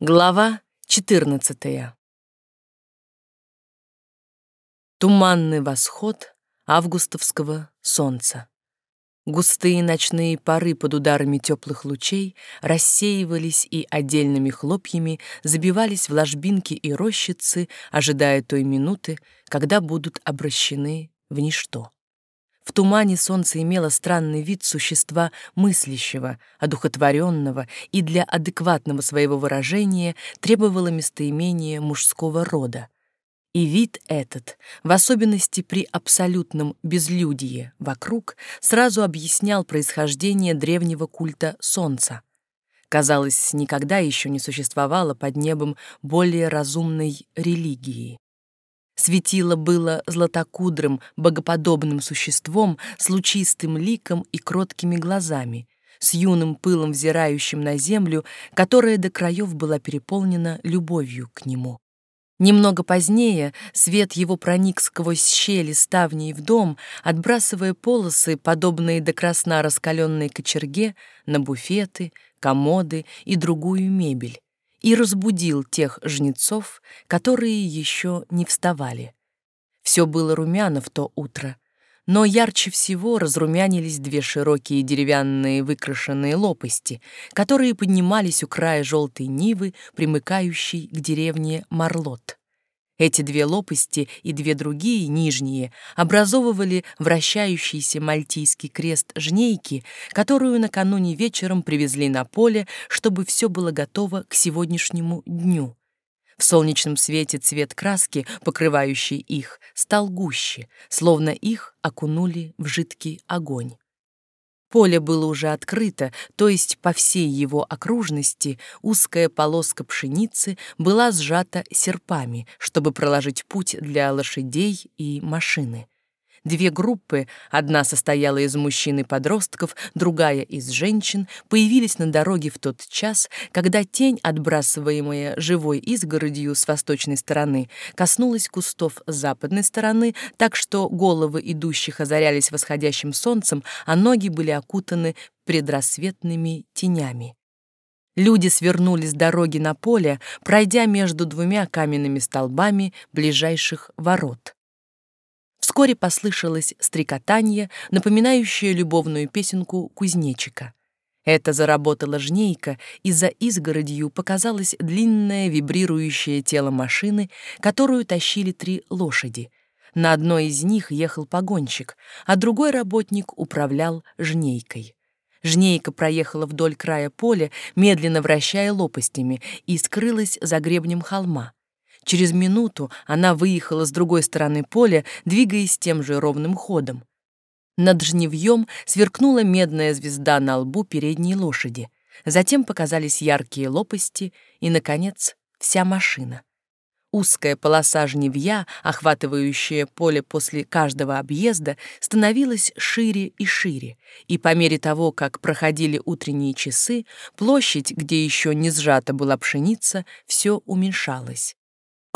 Глава 14. Туманный восход августовского солнца. Густые ночные пары под ударами теплых лучей рассеивались и отдельными хлопьями забивались в ложбинки и рощицы, ожидая той минуты, когда будут обращены в ничто. В тумане солнце имело странный вид существа мыслящего, одухотворенного и для адекватного своего выражения требовало местоимения мужского рода. И вид этот, в особенности при абсолютном безлюдии вокруг, сразу объяснял происхождение древнего культа солнца. Казалось, никогда еще не существовало под небом более разумной религии. Светило было златокудрым, богоподобным существом с лучистым ликом и кроткими глазами, с юным пылом взирающим на землю, которая до краев была переполнена любовью к нему. Немного позднее свет его проник сквозь щели ставней в дом, отбрасывая полосы, подобные до красна раскаленной кочерге, на буфеты, комоды и другую мебель и разбудил тех жнецов, которые еще не вставали. Все было румяно в то утро, но ярче всего разрумянились две широкие деревянные выкрашенные лопасти, которые поднимались у края желтой нивы, примыкающей к деревне Марлот. Эти две лопасти и две другие, нижние, образовывали вращающийся мальтийский крест жнейки, которую накануне вечером привезли на поле, чтобы все было готово к сегодняшнему дню. В солнечном свете цвет краски, покрывающий их, стал гуще, словно их окунули в жидкий огонь. Поле было уже открыто, то есть по всей его окружности узкая полоска пшеницы была сжата серпами, чтобы проложить путь для лошадей и машины. Две группы, одна состояла из мужчин и подростков, другая из женщин, появились на дороге в тот час, когда тень, отбрасываемая живой изгородью с восточной стороны, коснулась кустов западной стороны, так что головы идущих озарялись восходящим солнцем, а ноги были окутаны предрассветными тенями. Люди свернули с дороги на поле, пройдя между двумя каменными столбами ближайших ворот. Вскоре послышалось стрекотание, напоминающее любовную песенку кузнечика. Это заработала жнейка, и за изгородью показалось длинное вибрирующее тело машины, которую тащили три лошади. На одной из них ехал погонщик, а другой работник управлял жнейкой. Жнейка проехала вдоль края поля, медленно вращая лопастями, и скрылась за гребнем холма. Через минуту она выехала с другой стороны поля, двигаясь тем же ровным ходом. Над жневьем сверкнула медная звезда на лбу передней лошади. Затем показались яркие лопасти и, наконец, вся машина. Узкая полоса жневья, охватывающая поле после каждого объезда, становилась шире и шире, и по мере того, как проходили утренние часы, площадь, где еще не сжата была пшеница, все уменьшалась.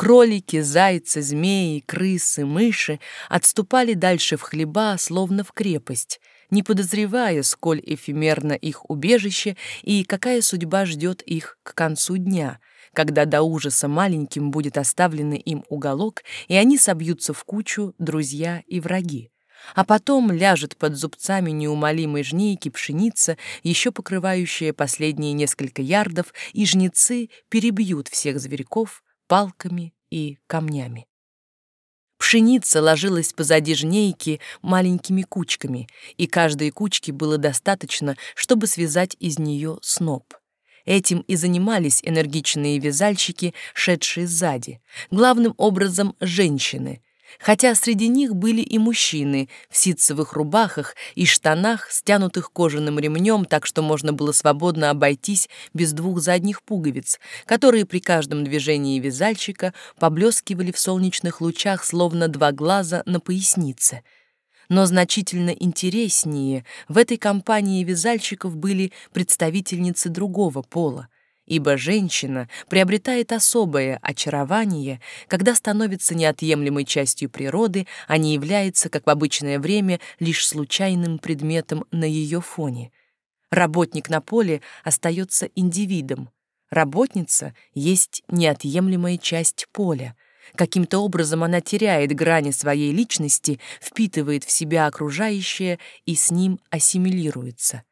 Кролики, зайцы, змеи, крысы, мыши отступали дальше в хлеба, словно в крепость, не подозревая, сколь эфемерно их убежище и какая судьба ждет их к концу дня, когда до ужаса маленьким будет оставленный им уголок, и они собьются в кучу друзья и враги. А потом ляжет под зубцами неумолимой жнейки пшеница, еще покрывающая последние несколько ярдов, и жнецы перебьют всех зверьков, палками и камнями. Пшеница ложилась позади жнейки маленькими кучками, и каждой кучки было достаточно, чтобы связать из нее сноп. Этим и занимались энергичные вязальщики, шедшие сзади, главным образом женщины, хотя среди них были и мужчины в ситцевых рубахах и штанах, стянутых кожаным ремнем, так что можно было свободно обойтись без двух задних пуговиц, которые при каждом движении вязальщика поблескивали в солнечных лучах, словно два глаза на пояснице. Но значительно интереснее в этой компании вязальщиков были представительницы другого пола, ибо женщина приобретает особое очарование, когда становится неотъемлемой частью природы, а не является, как в обычное время, лишь случайным предметом на ее фоне. Работник на поле остается индивидом. Работница есть неотъемлемая часть поля. Каким-то образом она теряет грани своей личности, впитывает в себя окружающее и с ним ассимилируется.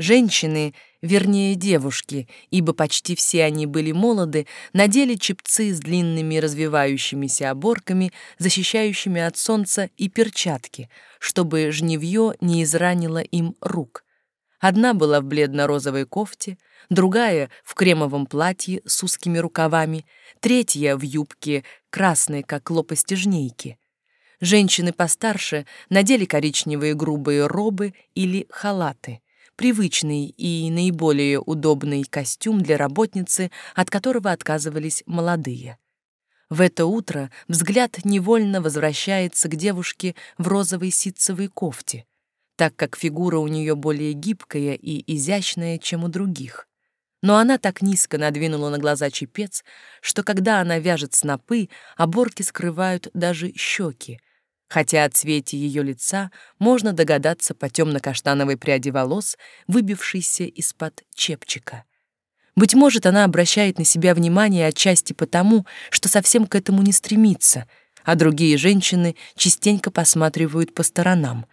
Женщины, вернее девушки, ибо почти все они были молоды, надели чепцы с длинными развивающимися оборками, защищающими от солнца, и перчатки, чтобы жневье не изранило им рук. Одна была в бледно-розовой кофте, другая — в кремовом платье с узкими рукавами, третья — в юбке, красной, как лопасти жнейки. Женщины постарше надели коричневые грубые робы или халаты — привычный и наиболее удобный костюм для работницы, от которого отказывались молодые. В это утро взгляд невольно возвращается к девушке в розовой ситцевой кофте, так как фигура у нее более гибкая и изящная, чем у других. Но она так низко надвинула на глаза чепец, что когда она вяжет снопы, оборки скрывают даже щеки, хотя о цвете ее лица можно догадаться по темно-каштановой пряди волос, выбившейся из-под чепчика. Быть может, она обращает на себя внимание отчасти потому, что совсем к этому не стремится, а другие женщины частенько посматривают по сторонам.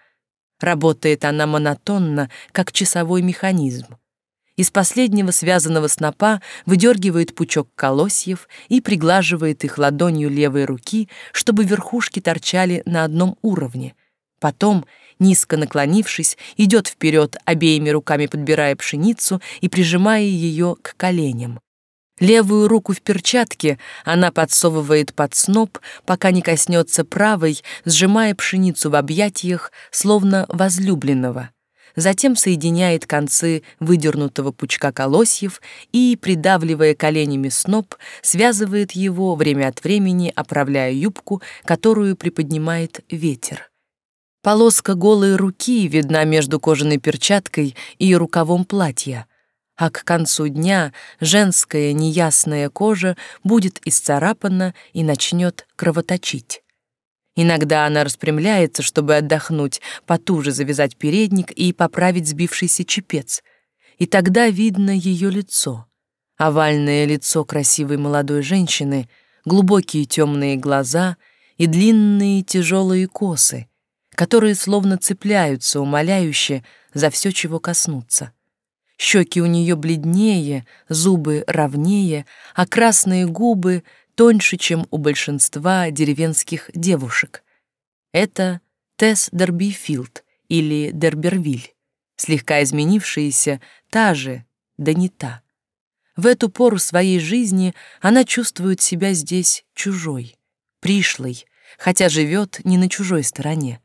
Работает она монотонно, как часовой механизм. Из последнего связанного снопа выдергивает пучок колосьев и приглаживает их ладонью левой руки, чтобы верхушки торчали на одном уровне. Потом, низко наклонившись, идет вперед, обеими руками подбирая пшеницу и прижимая ее к коленям. Левую руку в перчатке она подсовывает под сноп, пока не коснется правой, сжимая пшеницу в объятиях, словно возлюбленного затем соединяет концы выдернутого пучка колосьев и, придавливая коленями сноп, связывает его время от времени, оправляя юбку, которую приподнимает ветер. Полоска голой руки видна между кожаной перчаткой и рукавом платья, а к концу дня женская неясная кожа будет исцарапана и начнет кровоточить. Иногда она распрямляется, чтобы отдохнуть, потуже завязать передник и поправить сбившийся чепец. И тогда видно ее лицо. Овальное лицо красивой молодой женщины, глубокие темные глаза и длинные тяжелые косы, которые словно цепляются умоляюще за все, чего коснуться. Щеки у нее бледнее, зубы ровнее, а красные губы тоньше, чем у большинства деревенских девушек. Это Тесс Дербифилд или Дербервиль, слегка изменившаяся, та же, да не та. В эту пору своей жизни она чувствует себя здесь чужой, пришлой, хотя живет не на чужой стороне.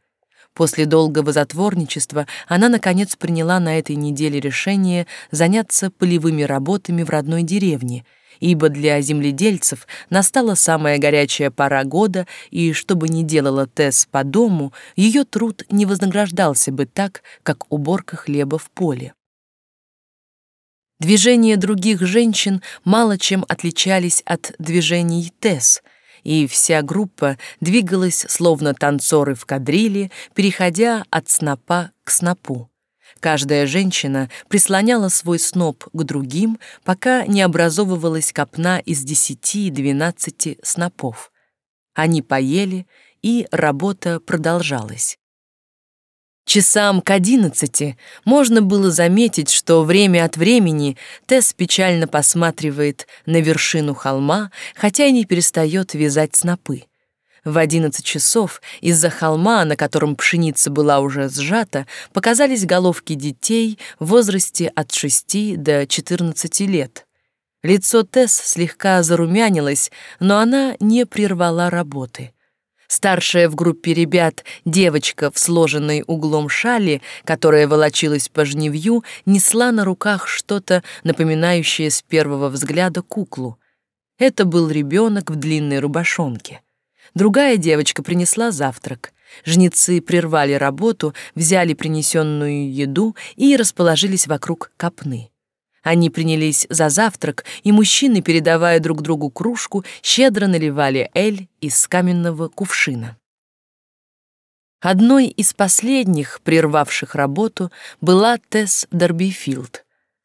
После долгого затворничества она, наконец, приняла на этой неделе решение заняться полевыми работами в родной деревне — ибо для земледельцев настала самая горячая пора года, и что бы ни делала Тесс по дому, ее труд не вознаграждался бы так, как уборка хлеба в поле. Движения других женщин мало чем отличались от движений Тесс, и вся группа двигалась словно танцоры в кадриле, переходя от снопа к снопу. Каждая женщина прислоняла свой сноп к другим, пока не образовывалась копна из десяти-двенадцати снопов. Они поели, и работа продолжалась. Часам к одиннадцати можно было заметить, что время от времени Тесс печально посматривает на вершину холма, хотя и не перестает вязать снопы. В одиннадцать часов из-за холма, на котором пшеница была уже сжата, показались головки детей в возрасте от шести до четырнадцати лет. Лицо Тесс слегка зарумянилось, но она не прервала работы. Старшая в группе ребят девочка в сложенной углом шали, которая волочилась по жневью, несла на руках что-то, напоминающее с первого взгляда куклу. Это был ребенок в длинной рубашонке. Другая девочка принесла завтрак. Жнецы прервали работу, взяли принесенную еду и расположились вокруг копны. Они принялись за завтрак, и мужчины, передавая друг другу кружку, щедро наливали эль из каменного кувшина. Одной из последних, прервавших работу, была Тесс Дорбифилд.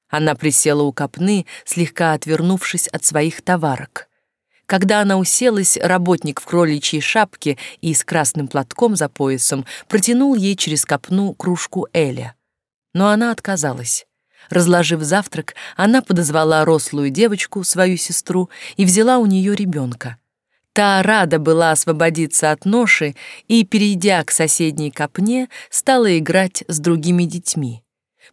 Она присела у копны, слегка отвернувшись от своих товарок. Когда она уселась, работник в кроличьей шапке и с красным платком за поясом протянул ей через копну кружку Эля. Но она отказалась. Разложив завтрак, она подозвала рослую девочку, свою сестру, и взяла у нее ребенка. Та рада была освободиться от ноши и, перейдя к соседней копне, стала играть с другими детьми.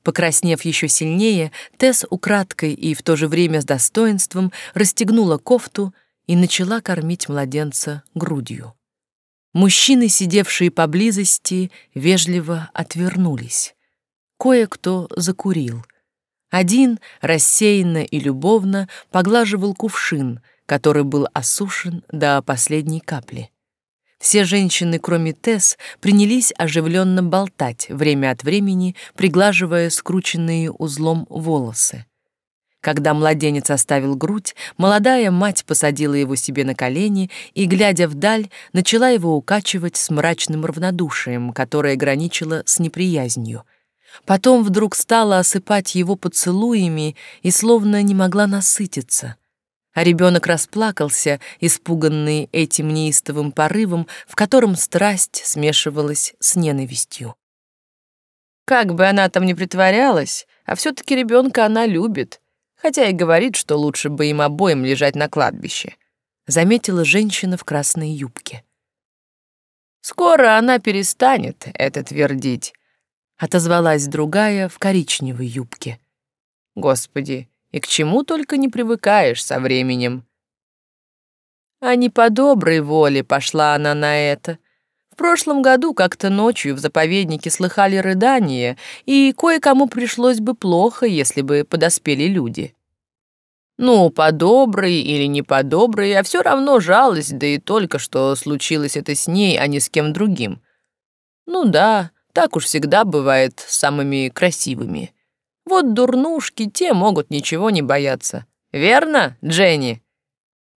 Покраснев еще сильнее, Тесс украдкой и в то же время с достоинством расстегнула кофту и начала кормить младенца грудью. Мужчины, сидевшие поблизости, вежливо отвернулись. Кое-кто закурил. Один рассеянно и любовно поглаживал кувшин, который был осушен до последней капли. Все женщины, кроме Тесс, принялись оживленно болтать, время от времени приглаживая скрученные узлом волосы. Когда младенец оставил грудь, молодая мать посадила его себе на колени и, глядя вдаль, начала его укачивать с мрачным равнодушием, которое граничило с неприязнью. Потом вдруг стала осыпать его поцелуями и словно не могла насытиться — а ребенок расплакался, испуганный этим неистовым порывом, в котором страсть смешивалась с ненавистью. Как бы она там ни притворялась, а все-таки ребенка она любит, хотя и говорит, что лучше бы им обоим лежать на кладбище, заметила женщина в красной юбке. Скоро она перестанет это твердить, отозвалась другая в коричневой юбке. Господи, и к чему только не привыкаешь со временем. А не по доброй воле пошла она на это. В прошлом году как-то ночью в заповеднике слыхали рыдания, и кое-кому пришлось бы плохо, если бы подоспели люди. Ну, по доброй или не по доброй, а все равно жалость, да и только что случилось это с ней, а не с кем другим. Ну да, так уж всегда бывает с самыми красивыми. Вот дурнушки, те могут ничего не бояться. Верно, Дженни?»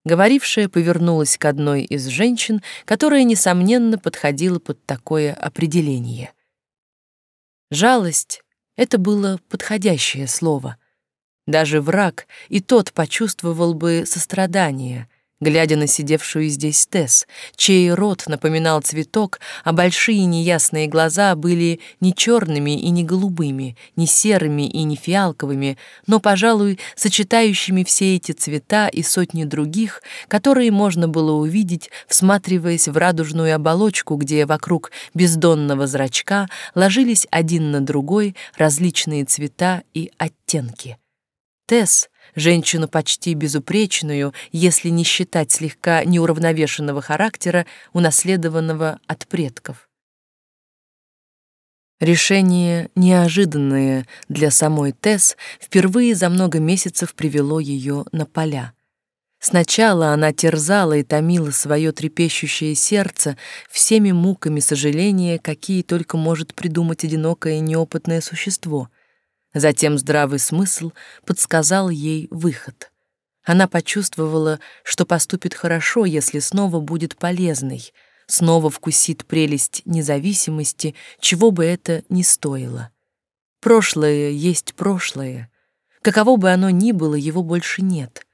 Говорившая повернулась к одной из женщин, которая, несомненно, подходила под такое определение. Жалость — это было подходящее слово. Даже враг и тот почувствовал бы сострадание — глядя на сидевшую здесь Тесс, чей рот напоминал цветок, а большие неясные глаза были не черными и не голубыми, не серыми и не фиалковыми, но, пожалуй, сочетающими все эти цвета и сотни других, которые можно было увидеть, всматриваясь в радужную оболочку, где вокруг бездонного зрачка ложились один на другой различные цвета и оттенки. Тесс — женщину почти безупречную, если не считать слегка неуравновешенного характера, унаследованного от предков. Решение, неожиданное для самой Тесс, впервые за много месяцев привело ее на поля. Сначала она терзала и томила свое трепещущее сердце всеми муками сожаления, какие только может придумать одинокое неопытное существо — Затем здравый смысл подсказал ей выход. Она почувствовала, что поступит хорошо, если снова будет полезной, снова вкусит прелесть независимости, чего бы это ни стоило. Прошлое есть прошлое. Каково бы оно ни было, его больше нет.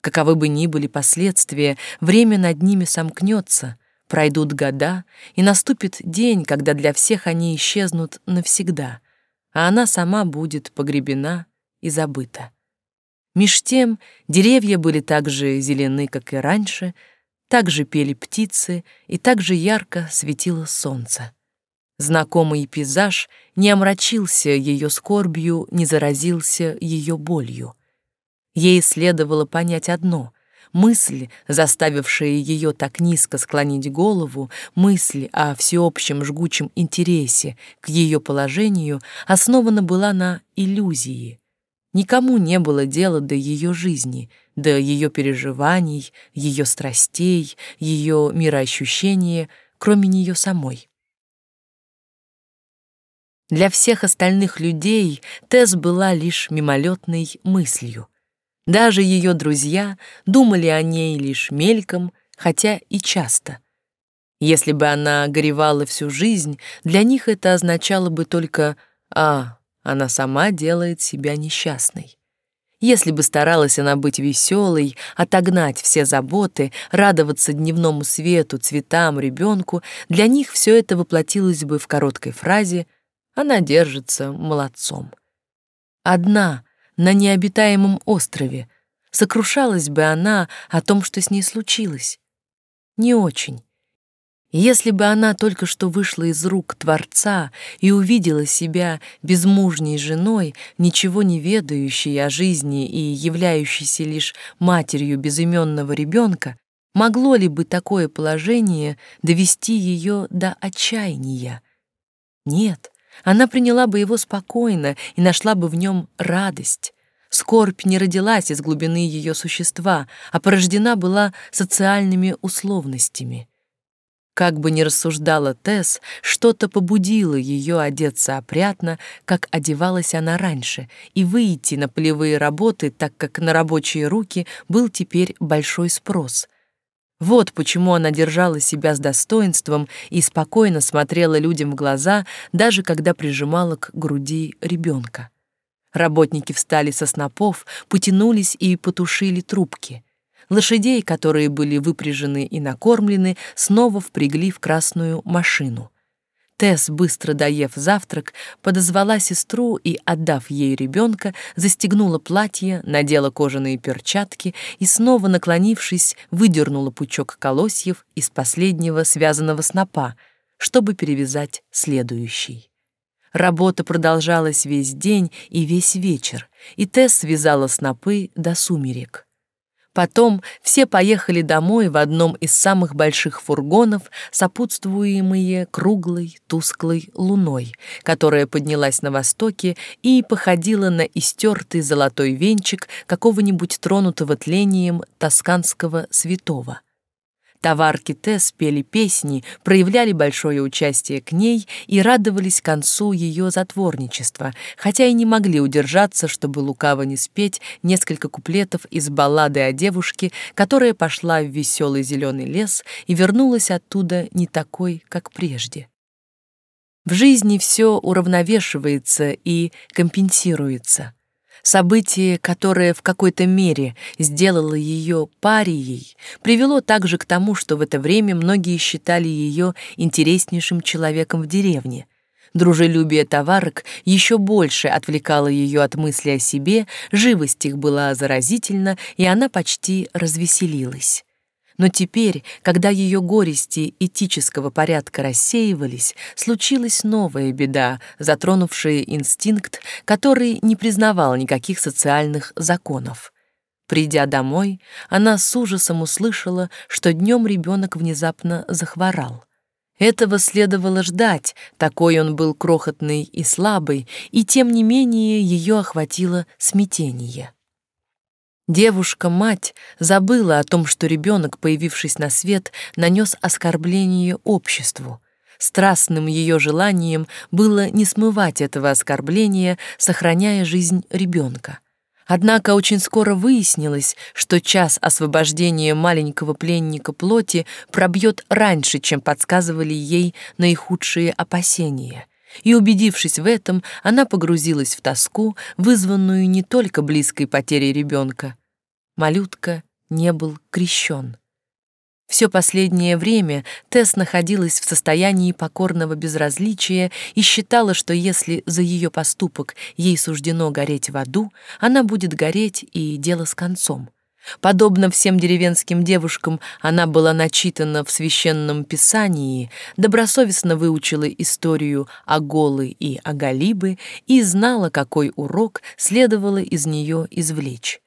Каковы бы ни были последствия, время над ними сомкнется, пройдут года, и наступит день, когда для всех они исчезнут навсегда — а она сама будет погребена и забыта. Меж тем деревья были так же зелены, как и раньше, так же пели птицы и так же ярко светило солнце. Знакомый пейзаж не омрачился ее скорбью, не заразился ее болью. Ей следовало понять одно — Мысль, заставившая ее так низко склонить голову, мысль о всеобщем жгучем интересе к ее положению основана была на иллюзии. Никому не было дела до ее жизни, до ее переживаний, ее страстей, ее мироощущения, кроме нее самой. Для всех остальных людей Тесс была лишь мимолетной мыслью, даже ее друзья думали о ней лишь мельком, хотя и часто. Если бы она горевала всю жизнь, для них это означало бы только «А, она сама делает себя несчастной. Если бы старалась она быть веселой, отогнать все заботы, радоваться дневному свету, цветам, ребенку, для них все это воплотилось бы в короткой фразе «Она держится молодцом». Одна, на необитаемом острове, сокрушалась бы она о том, что с ней случилось. Не очень. Если бы она только что вышла из рук Творца и увидела себя безмужней женой, ничего не ведающей о жизни и являющейся лишь матерью безыменного ребенка, могло ли бы такое положение довести ее до отчаяния? Нет, она приняла бы его спокойно и нашла бы в нем радость. Скорбь не родилась из глубины ее существа, а порождена была социальными условностями. Как бы ни рассуждала Тесс, что-то побудило ее одеться опрятно, как одевалась она раньше, и выйти на полевые работы, так как на рабочие руки был теперь большой спрос. Вот почему она держала себя с достоинством и спокойно смотрела людям в глаза, даже когда прижимала к груди ребенка. Работники встали со снопов, потянулись и потушили трубки — Лошадей, которые были выпряжены и накормлены, снова впрягли в красную машину. Тесс, быстро доев завтрак, подозвала сестру и, отдав ей ребенка, застегнула платье, надела кожаные перчатки и, снова наклонившись, выдернула пучок колосьев из последнего связанного снопа, чтобы перевязать следующий. Работа продолжалась весь день и весь вечер, и Тесс связала снопы до сумерек. Потом все поехали домой в одном из самых больших фургонов, сопутствуемые круглой, тусклой луной, которая поднялась на востоке и походила на истертый золотой венчик какого-нибудь тронутого тлением тосканского святого. Товарки Тесс пели песни, проявляли большое участие к ней и радовались концу ее затворничества, хотя и не могли удержаться, чтобы лукаво не спеть несколько куплетов из баллады о девушке, которая пошла в веселый зеленый лес и вернулась оттуда не такой, как прежде. В жизни все уравновешивается и компенсируется — Событие, которое в какой-то мере сделало ее парией, привело также к тому, что в это время многие считали ее интереснейшим человеком в деревне. Дружелюбие товарок еще больше отвлекало ее от мысли о себе, живость их была заразительна, и она почти развеселилась. Но теперь, когда ее горести этического порядка рассеивались, случилась новая беда, затронувшая инстинкт, который не признавал никаких социальных законов. Придя домой, она с ужасом услышала, что днем ребенок внезапно захворал. Этого следовало ждать, такой он был крохотный и слабый, и тем не менее ее охватило смятение. Девушка-мать забыла о том, что ребенок, появившись на свет, нанес оскорбление обществу. Страстным ее желанием было не смывать этого оскорбления, сохраняя жизнь ребенка. Однако очень скоро выяснилось, что час освобождения маленького пленника плоти пробьет раньше, чем подсказывали ей наихудшие опасения. И, убедившись в этом, она погрузилась в тоску, вызванную не только близкой потерей ребенка, малютка не был крещен. Все последнее время Тесс находилась в состоянии покорного безразличия и считала, что если за ее поступок ей суждено гореть в аду, она будет гореть и дело с концом. Подобно всем деревенским девушкам, она была начитана в священном писании, добросовестно выучила историю о Голы и о Галибы и знала, какой урок следовало из нее извлечь.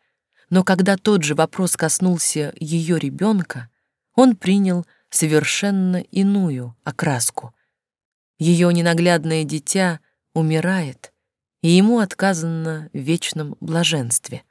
Но когда тот же вопрос коснулся ее ребенка, он принял совершенно иную окраску. Ее ненаглядное дитя умирает, и ему отказано в вечном блаженстве.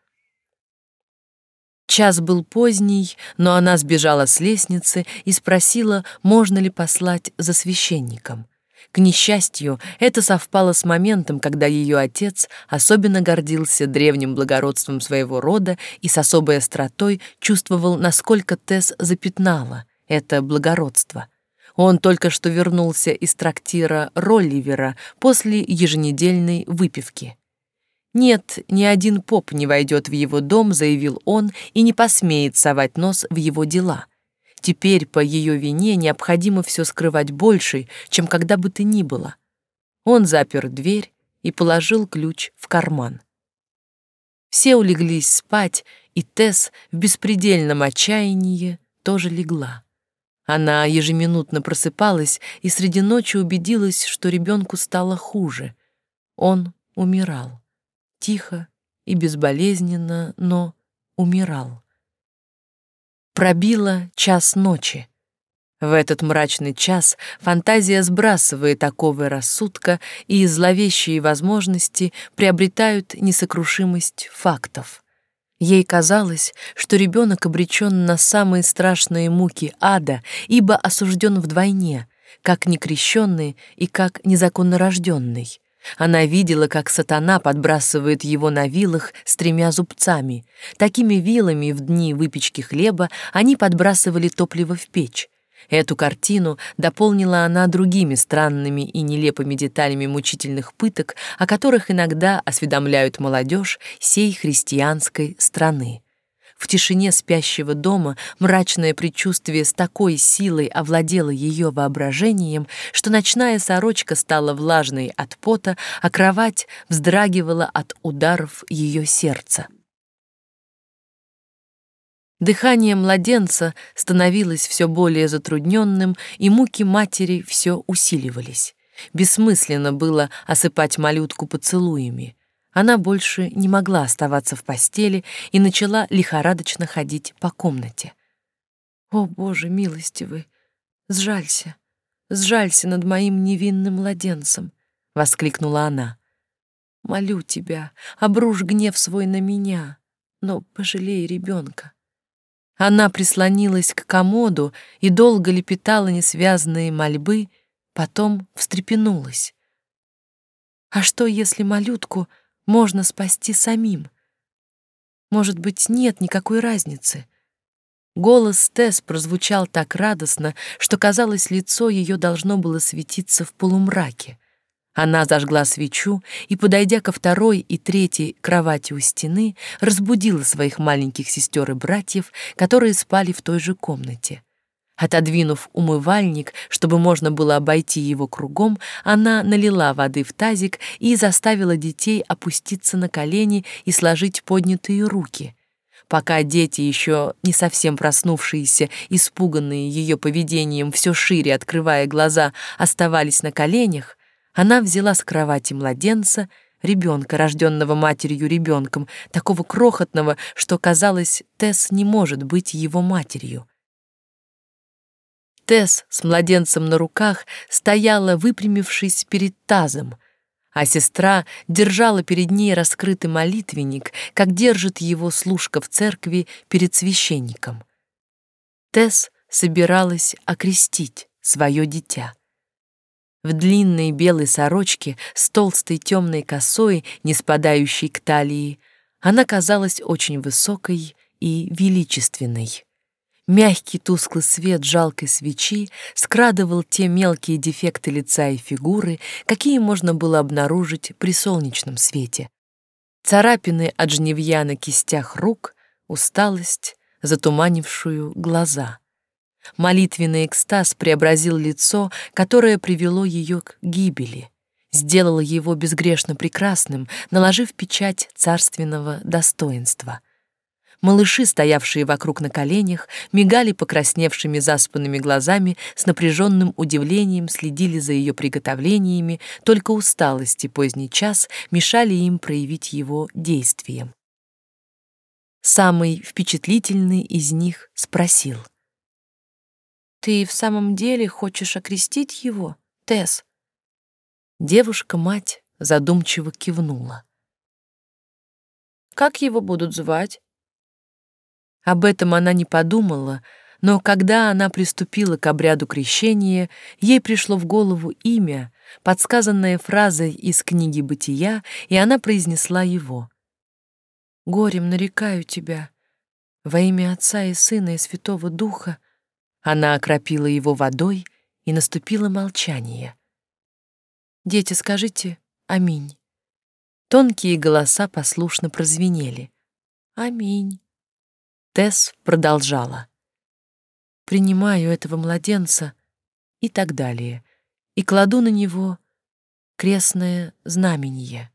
Час был поздний, но она сбежала с лестницы и спросила, можно ли послать за священником. К несчастью, это совпало с моментом, когда ее отец особенно гордился древним благородством своего рода и с особой остротой чувствовал, насколько Тесс запятнала это благородство. Он только что вернулся из трактира Ролливера после еженедельной выпивки. «Нет, ни один поп не войдет в его дом», — заявил он, «и не посмеет совать нос в его дела. Теперь по ее вине необходимо все скрывать больше, чем когда бы то ни было». Он запер дверь и положил ключ в карман. Все улеглись спать, и Тесс в беспредельном отчаянии тоже легла. Она ежеминутно просыпалась и среди ночи убедилась, что ребенку стало хуже. Он умирал. Тихо и безболезненно, но умирал. Пробило час ночи. В этот мрачный час фантазия сбрасывает оковы рассудка, и зловещие возможности приобретают несокрушимость фактов. Ей казалось, что ребенок обречен на самые страшные муки ада, ибо осужден вдвойне, как некрещенный и как незаконно рожденный. Она видела, как сатана подбрасывает его на вилах с тремя зубцами. Такими вилами в дни выпечки хлеба они подбрасывали топливо в печь. Эту картину дополнила она другими странными и нелепыми деталями мучительных пыток, о которых иногда осведомляют молодежь сей христианской страны. В тишине спящего дома мрачное предчувствие с такой силой овладело ее воображением, что ночная сорочка стала влажной от пота, а кровать вздрагивала от ударов ее сердца. Дыхание младенца становилось все более затрудненным, и муки матери все усиливались. Бессмысленно было осыпать малютку поцелуями. Она больше не могла оставаться в постели и начала лихорадочно ходить по комнате. «О, Боже милостивый, сжалься, сжалься над моим невинным младенцем!» — воскликнула она. «Молю тебя, обрушь гнев свой на меня, но пожалей ребенка. Она прислонилась к комоду и долго лепетала несвязные мольбы, потом встрепенулась. А что, если малютку можно спасти самим? Может быть, нет никакой разницы. Голос Тесс прозвучал так радостно, что, казалось, лицо ее должно было светиться в полумраке. Она зажгла свечу и, подойдя ко второй и третьей кровати у стены, разбудила своих маленьких сестер и братьев, которые спали в той же комнате. Отодвинув умывальник, чтобы можно было обойти его кругом, она налила воды в тазик и заставила детей опуститься на колени и сложить поднятые руки. Пока дети, еще не совсем проснувшиеся, испуганные ее поведением, все шире открывая глаза, оставались на коленях, она взяла с кровати младенца, ребенка, рожденного матерью ребенком, такого крохотного, что, казалось, Тесс не может быть его матерью. Тесс с младенцем на руках стояла, выпрямившись перед тазом, а сестра держала перед ней раскрытый молитвенник, как держит его служка в церкви перед священником. Тесс собиралась окрестить свое дитя в длинной белой сорочке с толстой темной косой, не спадающей к талии. Она казалась очень высокой и величественной. Мягкий тусклый свет жалкой свечи скрадывал те мелкие дефекты лица и фигуры, какие можно было обнаружить при солнечном свете. Царапины от жневья на кистях рук, усталость, затуманившую глаза — Молитвенный экстаз преобразил лицо, которое привело ее к гибели, сделало его безгрешно прекрасным, наложив печать царственного достоинства. Малыши, стоявшие вокруг на коленях, мигали покрасневшими заспанными глазами, с напряженным удивлением следили за ее приготовлениями, только усталость и поздний час мешали им проявить его действием. Самый впечатлительный из них спросил — ты в самом деле хочешь окрестить его, Тесс? Девушка-мать задумчиво кивнула. Как его будут звать? Об этом она не подумала, но когда она приступила к обряду крещения, ей пришло в голову имя, подсказанное фразой из книги «Бытия», и она произнесла его. «Горем нарекаю тебя, во имя Отца и Сына и Святого Духа, она окропила его водой и наступило молчание. «Дети, скажите «Аминь». Тонкие голоса послушно прозвенели. «Аминь». Тесс продолжала. «Принимаю этого младенца» и так далее, и кладу на него крестное знамение.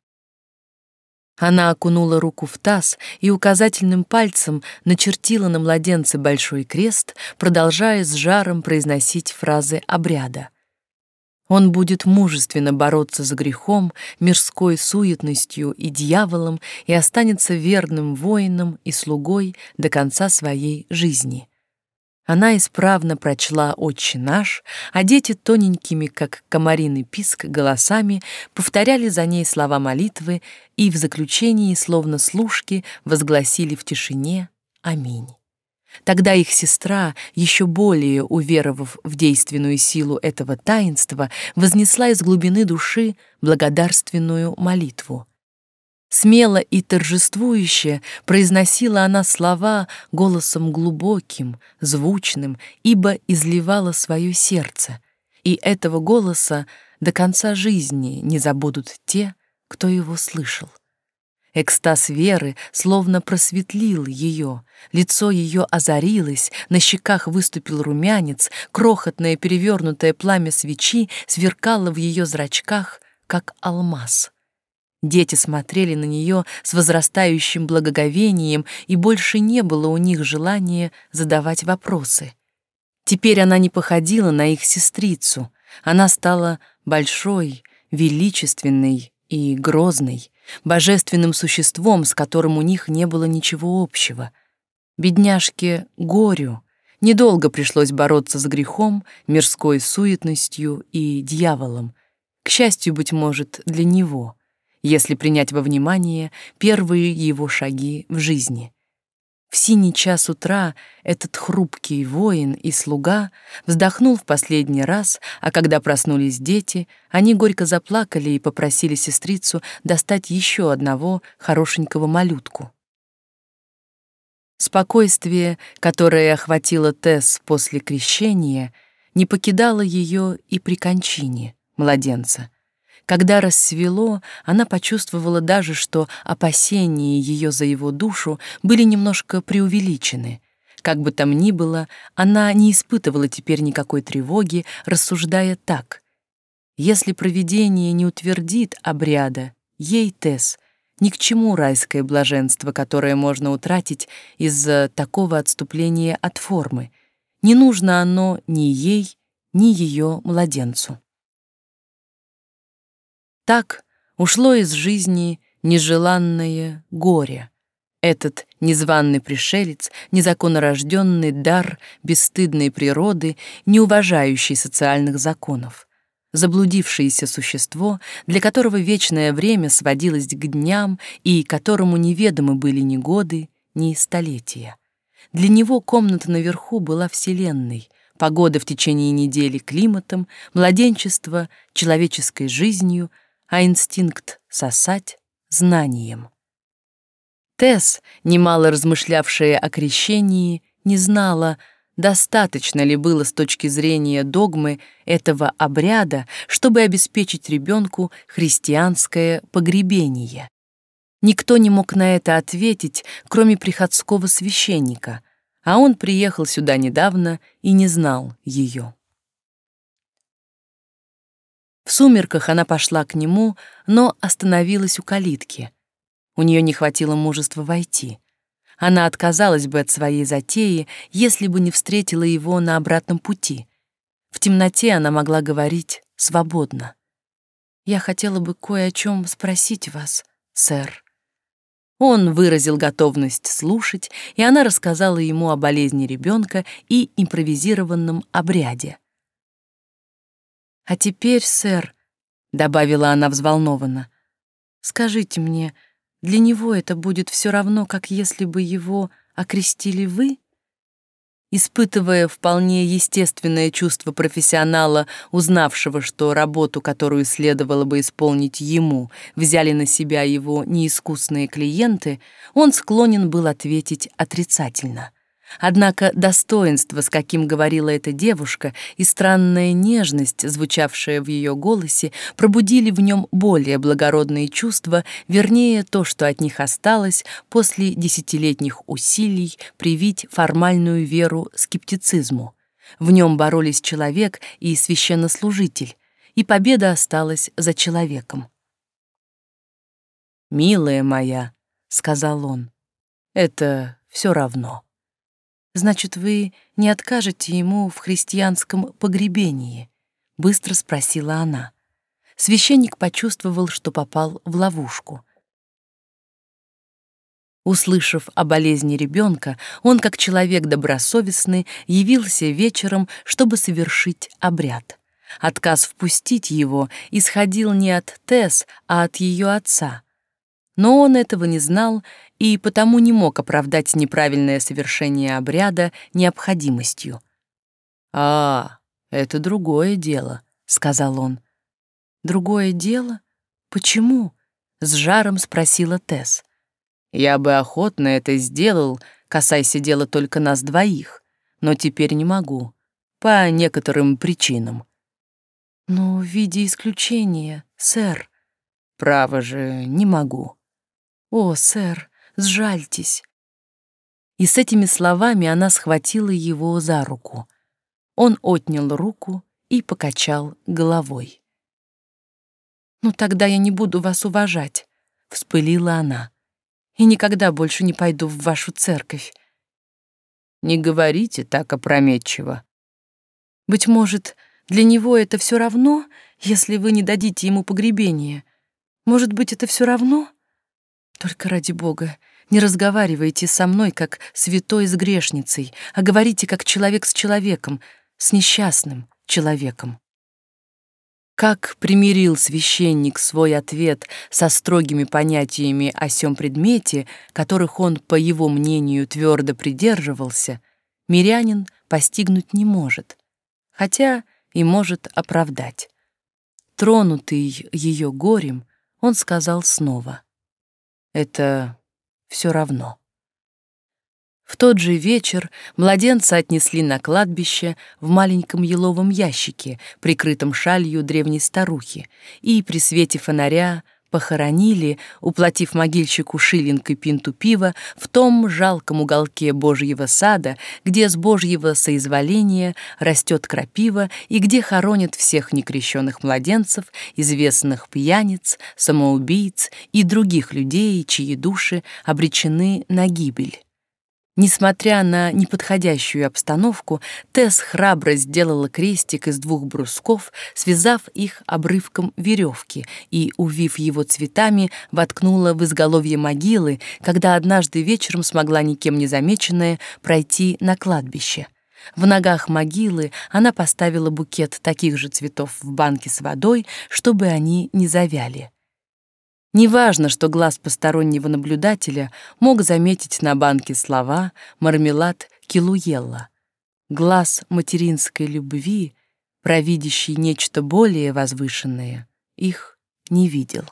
Она окунула руку в таз и указательным пальцем начертила на младенце большой крест, продолжая с жаром произносить фразы обряда. Он будет мужественно бороться с грехом, мирской суетностью и дьяволом и останется верным воином и слугой до конца своей жизни. Она исправно прочла «Отче наш», а дети тоненькими, как комариный писк, голосами повторяли за ней слова молитвы и в заключении, словно служки, возгласили в тишине «Аминь». Тогда их сестра, еще более уверовав в действенную силу этого таинства, вознесла из глубины души благодарственную молитву. Смело и торжествующе произносила она слова голосом глубоким, звучным, ибо изливала свое сердце, и этого голоса до конца жизни не забудут те, кто его слышал. Экстаз веры словно просветлил ее, лицо ее озарилось, на щеках выступил румянец, крохотное перевернутое пламя свечи сверкало в ее зрачках, как алмаз. Дети смотрели на нее с возрастающим благоговением, и больше не было у них желания задавать вопросы. Теперь она не походила на их сестрицу. Она стала большой, величественной и грозной, божественным существом, с которым у них не было ничего общего. Бедняжке горю недолго пришлось бороться с грехом, мирской суетностью и дьяволом. К счастью, быть может, для него — если принять во внимание первые его шаги в жизни. В синий час утра этот хрупкий воин и слуга вздохнул в последний раз, а когда проснулись дети, они горько заплакали и попросили сестрицу достать еще одного хорошенького малютку. Спокойствие, которое охватило Тесс после крещения, не покидало ее и при кончине младенца — когда рассвело, она почувствовала даже, что опасения ее за его душу были немножко преувеличены. Как бы там ни было, она не испытывала теперь никакой тревоги, рассуждая так. Если провидение не утвердит обряда, ей, Тесс, ни к чему райское блаженство, которое можно утратить из-за такого отступления от формы. Не нужно оно ни ей, ни ее младенцу. Так ушло из жизни нежеланное горе. Этот незваный пришелец, незаконнорожденный дар бесстыдной природы, не уважающий социальных законов. Заблудившееся существо, для которого вечное время сводилось к дням и которому неведомы были ни годы, ни столетия. Для него комната наверху была вселенной, погода в течение недели климатом, младенчество человеческой жизнью — а инстинкт сосать — знанием. Тесс, немало размышлявшая о крещении, не знала, достаточно ли было с точки зрения догмы этого обряда, чтобы обеспечить ребенку христианское погребение. Никто не мог на это ответить, кроме приходского священника, а он приехал сюда недавно и не знал ее. В сумерках она пошла к нему, но остановилась у калитки. У нее не хватило мужества войти. Она отказалась бы от своей затеи, если бы не встретила его на обратном пути. В темноте она могла говорить свободно. «Я хотела бы кое о чем спросить вас, сэр». Он выразил готовность слушать, и она рассказала ему о болезни ребенка и импровизированном обряде. «А теперь, сэр», — добавила она взволнованно, — «скажите мне, для него это будет все равно, как если бы его окрестили вы?» Испытывая вполне естественное чувство профессионала, узнавшего, что работу, которую следовало бы исполнить ему, взяли на себя его неискусные клиенты, он склонен был ответить отрицательно. Однако достоинство, с каким говорила эта девушка, и странная нежность, звучавшая в ее голосе, пробудили в нем более благородные чувства, вернее, то, что от них осталось после десятилетних усилий привить формальную веру скептицизму. В нем боролись человек и священнослужитель, и победа осталась за человеком. «Милая моя», — сказал он, — «это все равно». «Значит, вы не откажете ему в христианском погребении?» — быстро спросила она. Священник почувствовал, что попал в ловушку. Услышав о болезни ребенка, он, как человек добросовестный, явился вечером, чтобы совершить обряд. Отказ впустить его исходил не от Тесс, а от ее отца. Но он этого не знал и потому не мог оправдать неправильное совершение обряда необходимостью. «А, это другое дело», — сказал он. «Другое дело? Почему?» — с жаром спросила Тесс. «Я бы охотно это сделал, касайся дела только нас двоих, но теперь не могу, по некоторым причинам». «Но в виде исключения, сэр». «Право же, не могу». «О, сэр, сжальтесь». И с этими словами она схватила его за руку. Он отнял руку и покачал головой. «Ну тогда я не буду вас уважать», — вспылила она, «и никогда больше не пойду в вашу церковь». «Не говорите так опрометчиво». «Быть может, для него это все равно, если вы не дадите ему погребение? Может быть, это все равно?» Только ради Бога, не разговаривайте со мной, как святой с грешницей, а говорите, как человек с человеком, с несчастным человеком. Как примирил священник свой ответ со строгими понятиями о сём предмете, которых он, по его мнению, твердо придерживался, мирянин постигнуть не может, хотя и может оправдать. Тронутый ее горем, он сказал снова — это все равно. В тот же вечер младенца отнесли на кладбище в маленьком еловом ящике, прикрытом шалью древней старухи, и при свете фонаря похоронили, уплатив могильщику шиллинг и пинту пива в том жалком уголке Божьего сада, где с Божьего соизволения растет крапива и где хоронят всех некрещенных младенцев, известных пьяниц, самоубийц и других людей, чьи души обречены на гибель. Несмотря на неподходящую обстановку, Тесс храбро сделала крестик из двух брусков, связав их обрывком веревки и, увив его цветами, воткнула в изголовье могилы, когда однажды вечером смогла никем не замеченная пройти на кладбище. В ногах могилы она поставила букет таких же цветов в банке с водой, чтобы они не завяли. Неважно, что глаз постороннего наблюдателя мог заметить на банке слова «мармелад Килуелла». Глаз материнской любви, провидящий нечто более возвышенное, их не видел.